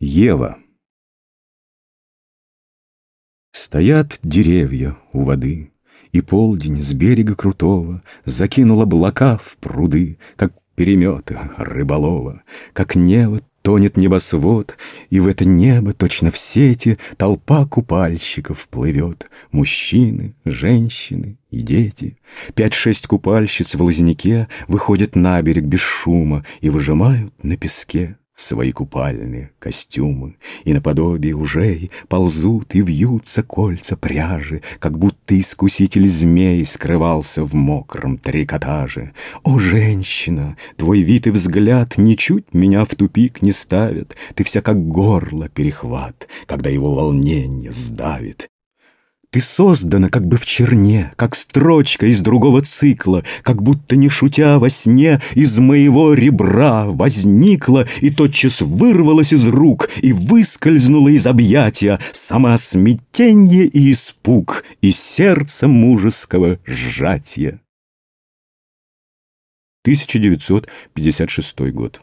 Ева Стоят деревья у воды, И полдень с берега крутого Закинул облака в пруды, Как переметы рыболова, Как небо тонет небосвод, И в это небо, точно в сети, Толпа купальщиков плывет, Мужчины, женщины и дети. Пять-шесть купальщиц в лазняке Выходят на берег без шума И выжимают на песке свои купальные костюмы, И наподобие ужей ползут и вьются кольца пряжи, Как будто искуситель змей скрывался в мокром трикотаже. О, женщина, твой вид и взгляд ничуть меня в тупик не ставят, Ты вся как горло перехват, когда его волнение сдавит. Ты создана как бы в черне, как строчка из другого цикла, как будто не шутя во сне из моего ребра возникла и тотчас вырвалась из рук и выскользнула из объятия сама смятенье и испуг из сердца мужеского сжатия. 1956 год.